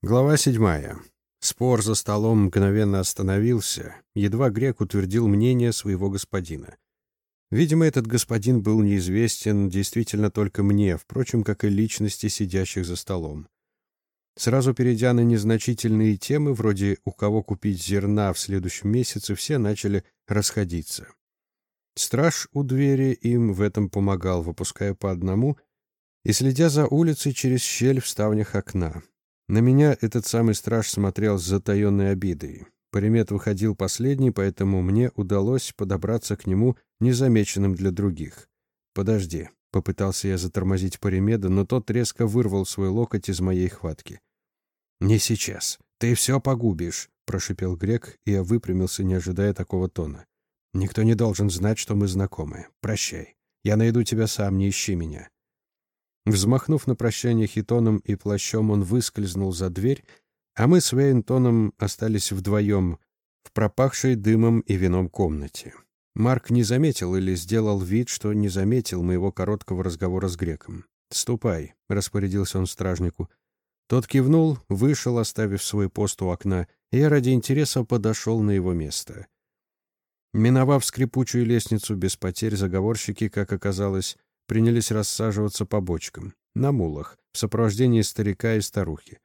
Глава седьмая. Спор за столом мгновенно остановился, едва грек утвердил мнение своего господина. Видимо, этот господин был неизвестен действительно только мне, впрочем, как и личности сидящих за столом. Сразу перейдя на незначительные темы, вроде «у кого купить зерна в следующем месяце», все начали расходиться. Страж у двери им в этом помогал, выпуская по одному и следя за улицей через щель в ставнях окна. На меня этот самый страж смотрел с затаенной обидой. Паримет выходил последний, поэтому мне удалось подобраться к нему незамеченным для других. «Подожди», — попытался я затормозить Паримеда, но тот резко вырвал свой локоть из моей хватки. «Не сейчас. Ты все погубишь», — прошипел Грек, и я выпрямился, не ожидая такого тона. «Никто не должен знать, что мы знакомы. Прощай. Я найду тебя сам, не ищи меня». Взмахнув на прощание хитоном и плащом, он выскользнул за дверь, а мы с Вейнтоном остались вдвоем в пропахшей дымом и вином комнате. Марк не заметил или сделал вид, что не заметил моего короткого разговора с греком. «Ступай», — распорядился он стражнику. Тот кивнул, вышел, оставив свой пост у окна, и я ради интереса подошел на его место. Миновав скрипучую лестницу без потерь, заговорщики, как оказалось, принялись рассаживаться по бочкам, на мулах, в сопровождении старика и старухи.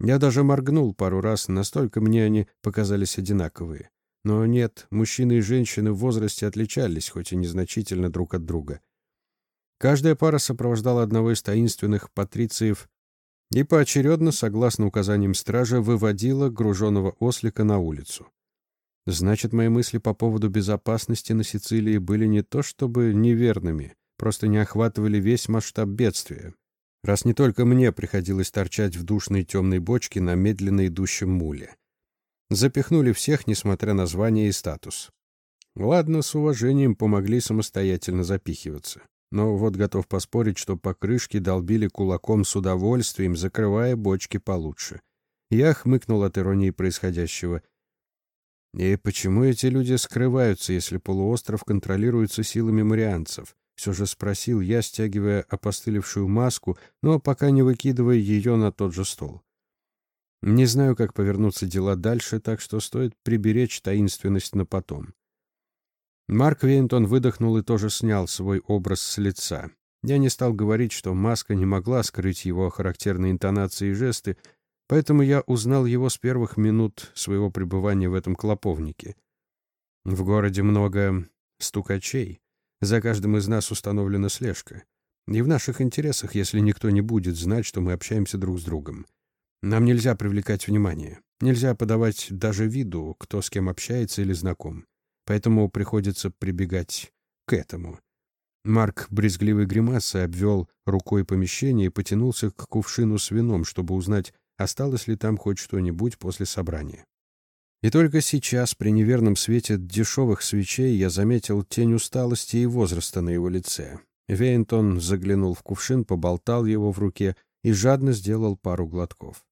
Я даже моргнул пару раз, настолько мне они показались одинаковые. Но нет, мужчины и женщины в возрасте отличались, хоть и незначительно друг от друга. Каждая пара сопровождала одного из таинственных патрициев и поочередно, согласно указаниям стража, выводила груженного ослика на улицу. Значит, мои мысли по поводу безопасности на Сицилии были не то чтобы неверными, просто не охватывали весь масштаб бедствия. Раз не только мне приходилось торчать в душной темной бочке на медленно идущем муле. Запихнули всех, несмотря на звание и статус. Ладно, с уважением помогли самостоятельно запихиваться. Но вот готов поспорить, что покрышки долбили кулаком с удовольствием, закрывая бочки получше. Я хмыкнул от иронии происходящего. И почему эти люди скрываются, если полуостров контролируется силами марианцев? Все же спросил я, стягивая опостылевшую маску, но пока не выкидывая ее на тот же стол. Не знаю, как повернуться дела дальше, так что стоит приберечь таинственность на потом. Марк Вейнтон выдохнул и тоже снял свой образ с лица. Я не стал говорить, что маска не могла скрыть его характерные интонации и жесты, поэтому я узнал его с первых минут своего пребывания в этом клоповнике. В городе много стукачей, за каждым из нас установлена слежка. И в наших интересах, если никто не будет знать, что мы общаемся друг с другом. Нам нельзя привлекать внимание. Нельзя подавать даже виду, кто с кем общается или знаком. Поэтому приходится прибегать к этому. Марк брезгливой гримасой обвел рукой помещение и потянулся к кувшину с вином, чтобы узнать, осталось ли там хоть что-нибудь после собрания. И только сейчас, при неверном свете дешевых свечей, я заметил тень усталости и возраста на его лице. Вейнтон заглянул в кувшин, поболтал его в руке и жадно сделал пару глотков.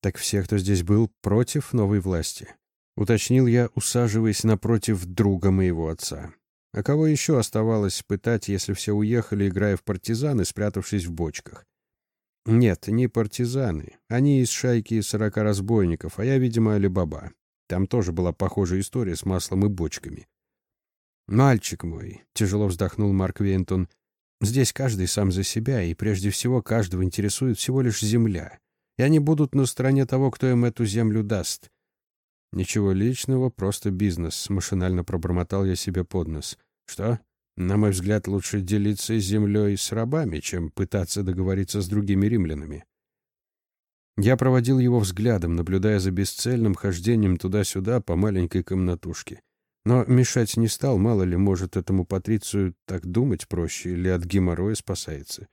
«Так все, кто здесь был, против новой власти?» — уточнил я, усаживаясь напротив друга моего отца. А кого еще оставалось пытать, если все уехали, играя в партизаны, спрятавшись в бочках? Нет, не партизаны. Они из шайки сорока разбойников, а я, видимо, Алибаба. Там тоже была похожая история с маслом и бочками. «Мальчик мой», — тяжело вздохнул Марк Вентон, — «здесь каждый сам за себя, и прежде всего каждого интересует всего лишь земля. И они будут на стороне того, кто им эту землю даст». «Ничего личного, просто бизнес», — машинально пробормотал я себе под нос. «Что?» На мой взгляд, лучше делиться землей с рабами, чем пытаться договориться с другими римлянами. Я проводил его взглядом, наблюдая за бесцельным хождением туда-сюда по маленькой комнатушке. Но мешать не стал, мало ли, может, этому Патрицию так думать проще или от геморроя спасается.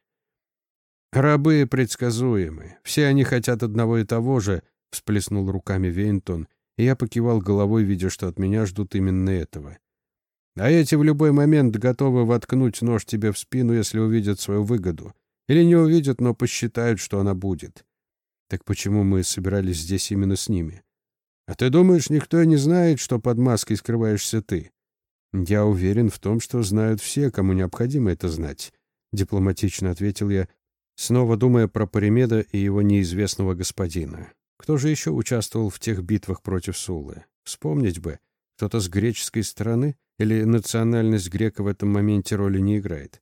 «Рабы предсказуемы. Все они хотят одного и того же», — всплеснул руками Вейнтон, и я покивал головой, видя, что от меня ждут именно этого. А эти в любой момент готовы воткнуть нож тебе в спину, если увидят свою выгоду. Или не увидят, но посчитают, что она будет. Так почему мы собирались здесь именно с ними? А ты думаешь, никто не знает, что под маской скрываешься ты? Я уверен в том, что знают все, кому необходимо это знать, — дипломатично ответил я, снова думая про Паримеда и его неизвестного господина. Кто же еще участвовал в тех битвах против Сулы? Вспомнить бы. Кто-то с греческой стороны? Или национальность грека в этом моменте роли не играет?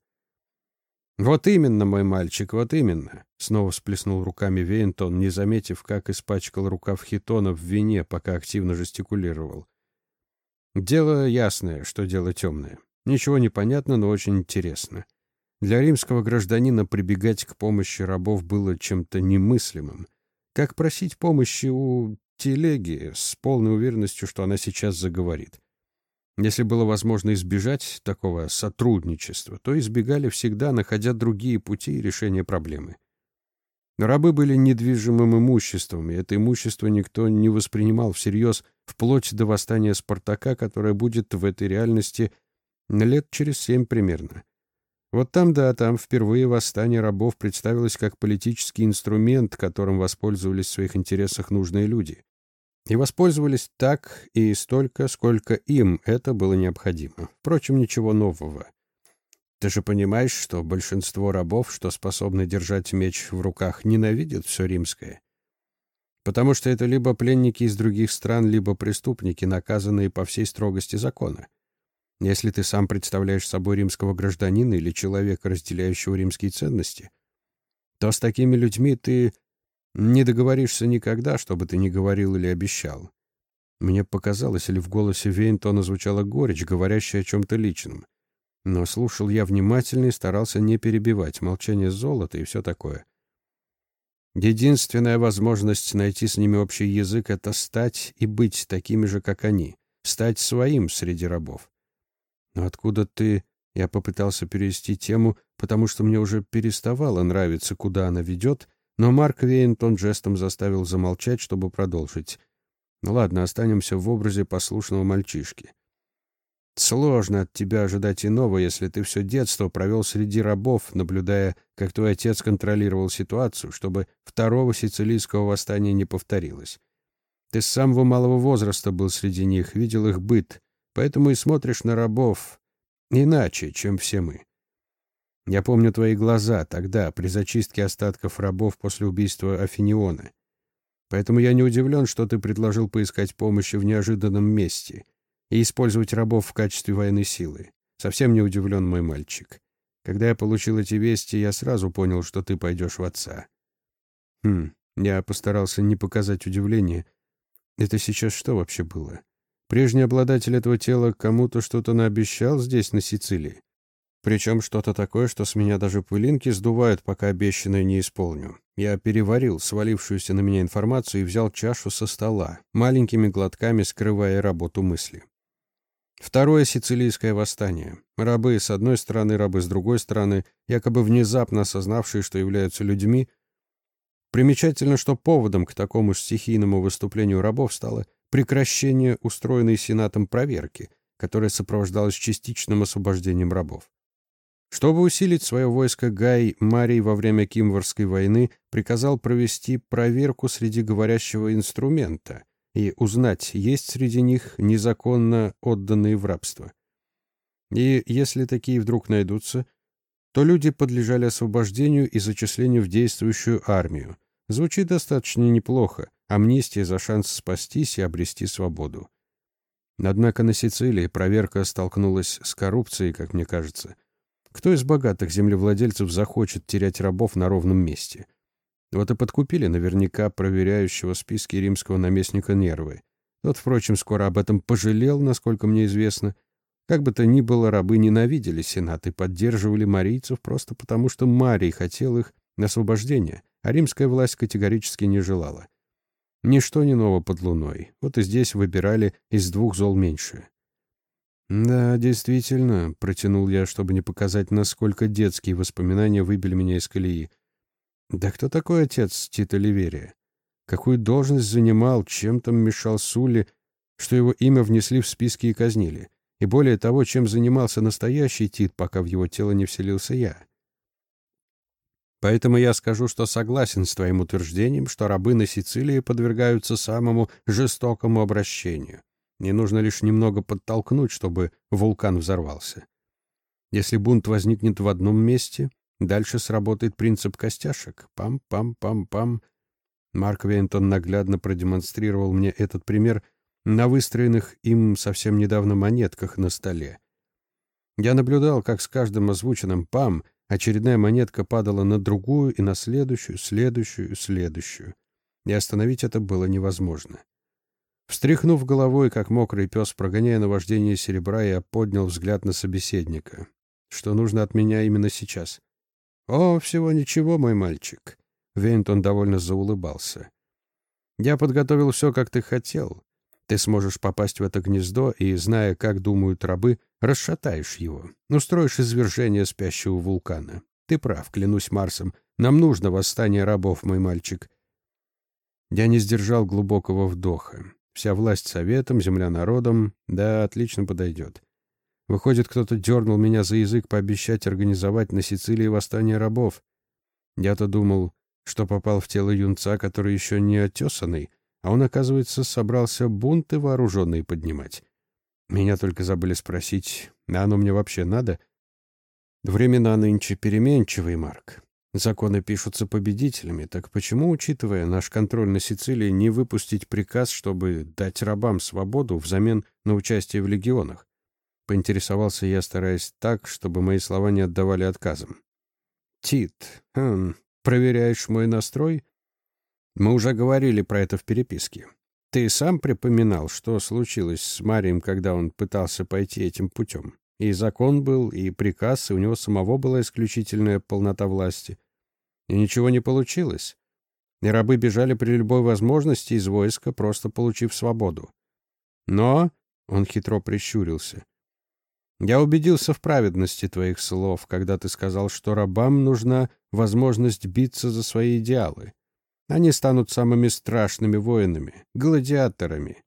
«Вот именно, мой мальчик, вот именно!» Снова всплеснул руками Вейнтон, не заметив, как испачкал рукав хитона в вине, пока активно жестикулировал. «Дело ясное, что дело темное. Ничего не понятно, но очень интересно. Для римского гражданина прибегать к помощи рабов было чем-то немыслимым. Как просить помощи у телеги с полной уверенностью, что она сейчас заговорит. Если было возможно избежать такого сотрудничества, то избегали всегда, находя другие пути решения проблемы. Рабы были недвижимым имуществом, и это имущество никто не воспринимал всерьез, вплоть до восстания Спартака, которое будет в этой реальности лет через семь примерно. Вот там да, там впервые восстание рабов представилось как политический инструмент, которым воспользовались в своих интересах нужные люди. И воспользовались так и столько, сколько им это было необходимо. Впрочем, ничего нового. Ты же понимаешь, что большинство рабов, что способны держать меч в руках, ненавидят все римское. Потому что это либо пленники из других стран, либо преступники, наказанные по всей строгости закона. Если ты сам представляешь собой римского гражданина или человека, разделяющего римские ценности, то с такими людьми ты не договоришься никогда, что бы ты ни говорил или обещал. Мне показалось, или в голосе Вейнтона звучала горечь, говорящая о чем-то личном. Но слушал я внимательно и старался не перебивать, молчание золота и все такое. Единственная возможность найти с ними общий язык — это стать и быть такими же, как они, стать своим среди рабов. Но откуда ты... Я попытался перевести тему, потому что мне уже переставало нравиться, куда она ведет, но Марк Вейнтон жестом заставил замолчать, чтобы продолжить. Ну ладно, останемся в образе послушного мальчишки. Сложно от тебя ожидать иного, если ты все детство провел среди рабов, наблюдая, как твой отец контролировал ситуацию, чтобы второго сицилийского восстания не повторилось. Ты с самого малого возраста был среди них, видел их быт, Поэтому и смотришь на рабов иначе, чем все мы. Я помню твои глаза тогда, при зачистке остатков рабов после убийства Афиниона. Поэтому я не удивлен, что ты предложил поискать помощи в неожиданном месте и использовать рабов в качестве военной силы. Совсем не удивлен, мой мальчик. Когда я получил эти вести, я сразу понял, что ты пойдешь в отца. Хм, я постарался не показать удивления. Это сейчас что вообще было? Прежний обладатель этого тела кому-то что-то наобещал здесь, на Сицилии. Причем что-то такое, что с меня даже пылинки сдувают, пока обещанное не исполню. Я переварил свалившуюся на меня информацию и взял чашу со стола, маленькими глотками скрывая работу мысли. Второе сицилийское восстание. Рабы с одной стороны, рабы с другой стороны, якобы внезапно осознавшие, что являются людьми. Примечательно, что поводом к такому стихийному выступлению рабов стало прекращение устроенной Сенатом проверки, которая сопровождалась частичным освобождением рабов. Чтобы усилить свое войско, Гай Марий во время Кимварской войны приказал провести проверку среди говорящего инструмента и узнать, есть среди них незаконно отданные в рабство. И если такие вдруг найдутся, то люди подлежали освобождению и зачислению в действующую армию. Звучит достаточно неплохо, амнистия за шанс спастись и обрести свободу. Однако на Сицилии проверка столкнулась с коррупцией, как мне кажется. Кто из богатых землевладельцев захочет терять рабов на ровном месте? Вот и подкупили наверняка проверяющего списки римского наместника Нервы. Тот, впрочем, скоро об этом пожалел, насколько мне известно. Как бы то ни было, рабы ненавидели Сенат и поддерживали марийцев просто потому, что Марий хотел их освобождения, а римская власть категорически не желала. Ничто не ново под луной. Вот и здесь выбирали из двух зол меньше. «Да, действительно», — протянул я, чтобы не показать, насколько детские воспоминания выбили меня из колеи. «Да кто такой отец Тита Ливерия? Какую должность занимал, чем там мешал Сули, что его имя внесли в списки и казнили? И более того, чем занимался настоящий Тит, пока в его тело не вселился я?» Поэтому я скажу, что согласен с твоим утверждением, что рабы на Сицилии подвергаются самому жестокому обращению. Не нужно лишь немного подтолкнуть, чтобы вулкан взорвался. Если бунт возникнет в одном месте, Дальше сработает принцип костяшек. Пам-пам-пам-пам. Марк Вейнтон наглядно продемонстрировал мне этот пример на выстроенных им совсем недавно монетках на столе. Я наблюдал, как с каждым озвученным «пам» очередная монетка падала на другую и на следующую, следующую, следующую. И остановить это было невозможно. Встряхнув головой, как мокрый пес, прогоняя наваждение серебра, я поднял взгляд на собеседника. Что нужно от меня именно сейчас? «О, всего ничего, мой мальчик», — Вейнтон довольно заулыбался. «Я подготовил все, как ты хотел. Ты сможешь попасть в это гнездо и, зная, как думают рабы, расшатаешь его, устроишь извержение спящего вулкана. Ты прав, клянусь Марсом, нам нужно восстание рабов, мой мальчик». Я не сдержал глубокого вдоха. Вся власть советом, земля народом, да, отлично подойдет. Выходит, кто-то дернул меня за язык пообещать организовать на Сицилии восстание рабов. Я-то думал, что попал в тело юнца, который еще не отесанный, а он, оказывается, собрался бунты вооруженные поднимать. Меня только забыли спросить, а оно мне вообще надо? Времена нынче переменчивые, Марк. Законы пишутся победителями, так почему, учитывая наш контроль на Сицилии, не выпустить приказ, чтобы дать рабам свободу взамен на участие в легионах? Поинтересовался я, стараясь так, чтобы мои слова не отдавали отказом. «Тит, хм, проверяешь мой настрой?» «Мы уже говорили про это в переписке. Ты сам припоминал, что случилось с Марием, когда он пытался пойти этим путем? И закон был, и приказ, и у него самого была исключительная полнота власти. И ничего не получилось. И рабы бежали при любой возможности из войска, просто получив свободу. Но...» — он хитро прищурился. Я убедился в праведности твоих слов, когда ты сказал, что рабам нужна возможность биться за свои идеалы. Они станут самыми страшными воинами, гладиаторами.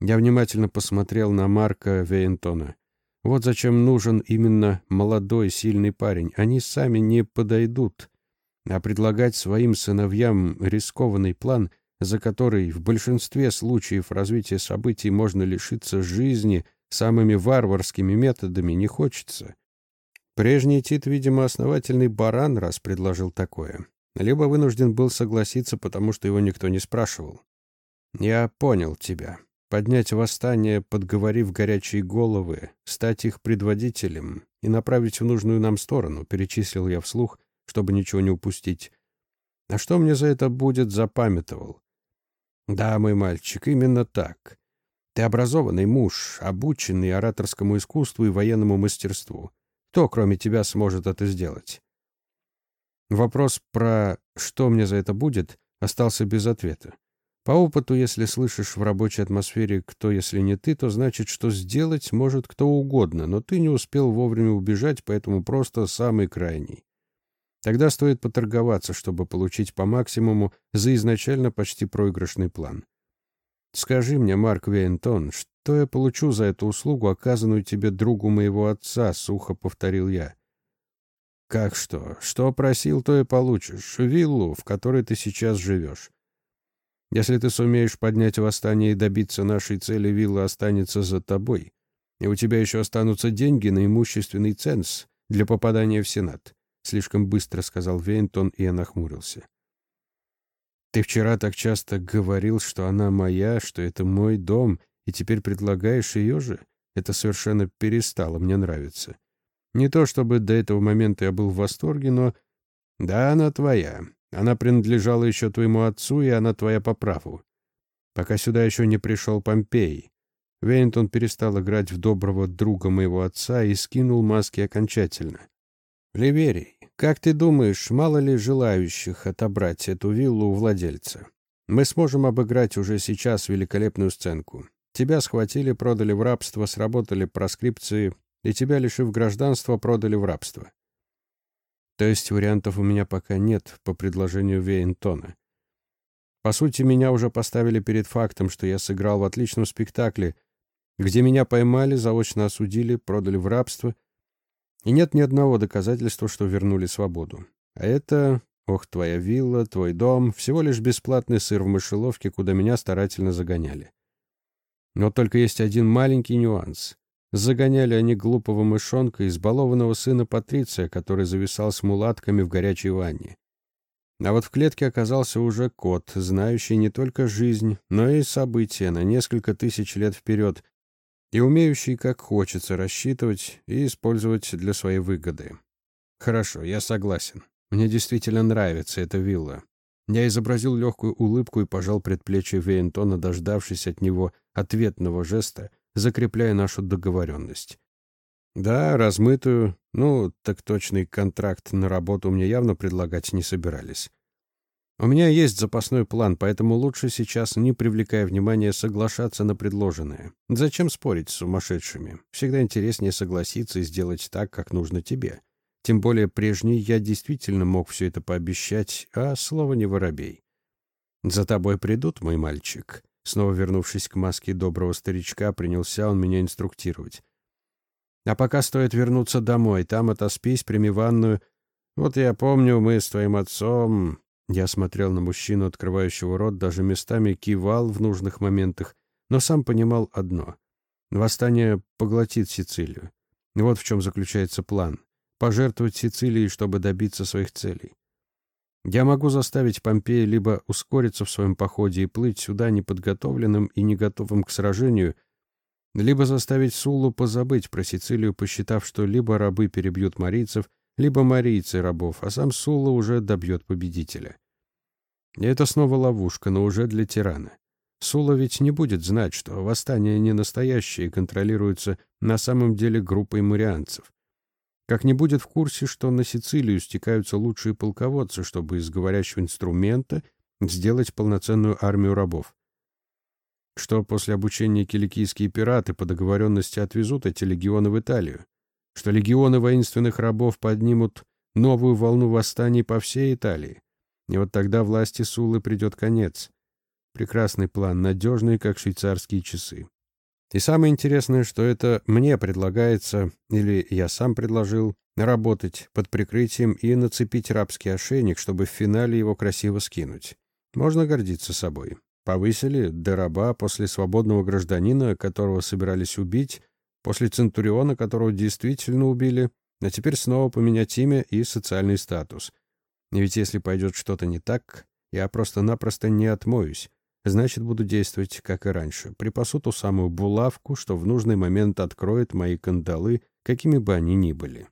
Я внимательно посмотрел на Марка Вейнтона. Вот зачем нужен именно молодой, сильный парень. Они сами не подойдут. А предлагать своим сыновьям рискованный план, за который в большинстве случаев развития событий можно лишиться жизни — самыми варварскими методами не хочется. Прежний Тит, видимо, основательный баран, раз предложил такое. Либо вынужден был согласиться, потому что его никто не спрашивал. «Я понял тебя. Поднять восстание, подговорив горячие головы, стать их предводителем и направить в нужную нам сторону», перечислил я вслух, чтобы ничего не упустить. «А что мне за это будет?» запамятовал. «Да, мой мальчик, именно так. Ты образованный муж, обученный ораторскому искусству и военному мастерству. Кто, кроме тебя, сможет это сделать? Вопрос про «что мне за это будет» остался без ответа. По опыту, если слышишь в рабочей атмосфере «кто, если не ты», то значит, что сделать может кто угодно, но ты не успел вовремя убежать, поэтому просто самый крайний. Тогда стоит поторговаться, чтобы получить по максимуму за изначально почти проигрышный план. Скажи мне, Марк Вейнтон, что я получу за эту услугу, оказанную тебе другу моего отца, сухо повторил я. Как что? Что просил, то и получишь. Виллу, в которой ты сейчас живешь. Если ты сумеешь поднять восстание и добиться нашей цели, вилла останется за тобой. И у тебя еще останутся деньги на имущественный ценз для попадания в Сенат. Слишком быстро сказал Вейнтон, и я нахмурился. Ты вчера так часто говорил, что она моя, что это мой дом, и теперь предлагаешь ее же? Это совершенно перестало мне нравиться. Не то чтобы до этого момента я был в восторге, но... Да, она твоя. Она принадлежала еще твоему отцу, и она твоя по праву. Пока сюда еще не пришел Помпей. Вейнтон перестал играть в доброго друга моего отца и скинул маски окончательно. Ливерий, как ты думаешь, мало ли желающих отобрать эту виллу у владельца? Мы сможем обыграть уже сейчас великолепную сценку. Тебя схватили, продали в рабство, сработали проскрипции, и тебя, лишив гражданства, продали в рабство. То есть вариантов у меня пока нет, по предложению Вейнтона. По сути, меня уже поставили перед фактом, что я сыграл в отличном спектакле, где меня поймали, заочно осудили, продали в рабство — и нет ни одного доказательства, что вернули свободу. А это, ох, твоя вилла, твой дом, всего лишь бесплатный сыр в мышеловке, куда меня старательно загоняли. Но только есть один маленький нюанс. Загоняли они глупого мышонка, избалованного сына Патриция, который зависал с мулатками в горячей ванне. А вот в клетке оказался уже кот, знающий не только жизнь, но и события на несколько тысяч лет вперед, и умеющий, как хочется, рассчитывать и использовать для своей выгоды. Хорошо, я согласен. Мне действительно нравится эта вилла. Я изобразил легкую улыбку и пожал предплечье Вейнтона, дождавшись от него ответного жеста, закрепляя нашу договоренность. Да, размытую, ну, так точный контракт на работу мне явно предлагать не собирались. У меня есть запасной план, поэтому лучше сейчас, не привлекая внимания, соглашаться на предложенное. Зачем спорить с сумасшедшими? Всегда интереснее согласиться и сделать так, как нужно тебе. Тем более прежний я действительно мог все это пообещать, а слово не воробей. «За тобой придут, мой мальчик». Снова вернувшись к маске доброго старичка, принялся он меня инструктировать. «А пока стоит вернуться домой, там отоспись, прими ванную. Вот я помню, мы с твоим отцом...» Я смотрел на мужчину, открывающего рот, даже местами кивал в нужных моментах, но сам понимал одно. Восстание поглотит Сицилию. Вот в чем заключается план пожертвовать Сицилией, чтобы добиться своих целей. Я могу заставить Помпея либо ускориться в своем походе и плыть сюда неподготовленным и не готовым к сражению, либо заставить Суллу позабыть про Сицилию, посчитав, что либо рабы перебьют марийцев, либо марийцы рабов, а сам Сулла уже добьет победителя. И это снова ловушка, но уже для тирана. Сула ведь не будет знать, что восстание не настоящее и контролируется на самом деле группой марианцев. Как не будет в курсе, что на Сицилию стекаются лучшие полководцы, чтобы из говорящего инструмента сделать полноценную армию рабов. Что после обучения киликийские пираты по договоренности отвезут эти легионы в Италию. Что легионы воинственных рабов поднимут новую волну восстаний по всей Италии. И вот тогда власти Сулы придет конец. Прекрасный план, надежный, как швейцарские часы. И самое интересное, что это мне предлагается, или я сам предложил, работать под прикрытием и нацепить рабский ошейник, чтобы в финале его красиво скинуть. Можно гордиться собой. Повысили до раба после свободного гражданина, которого собирались убить, после Центуриона, которого действительно убили, а теперь снова поменять имя и социальный статус. И ведь если пойдет что-то не так, я просто-напросто не отмоюсь. Значит, буду действовать, как и раньше. Припасу ту самую булавку, что в нужный момент откроет мои кандалы, какими бы они ни были.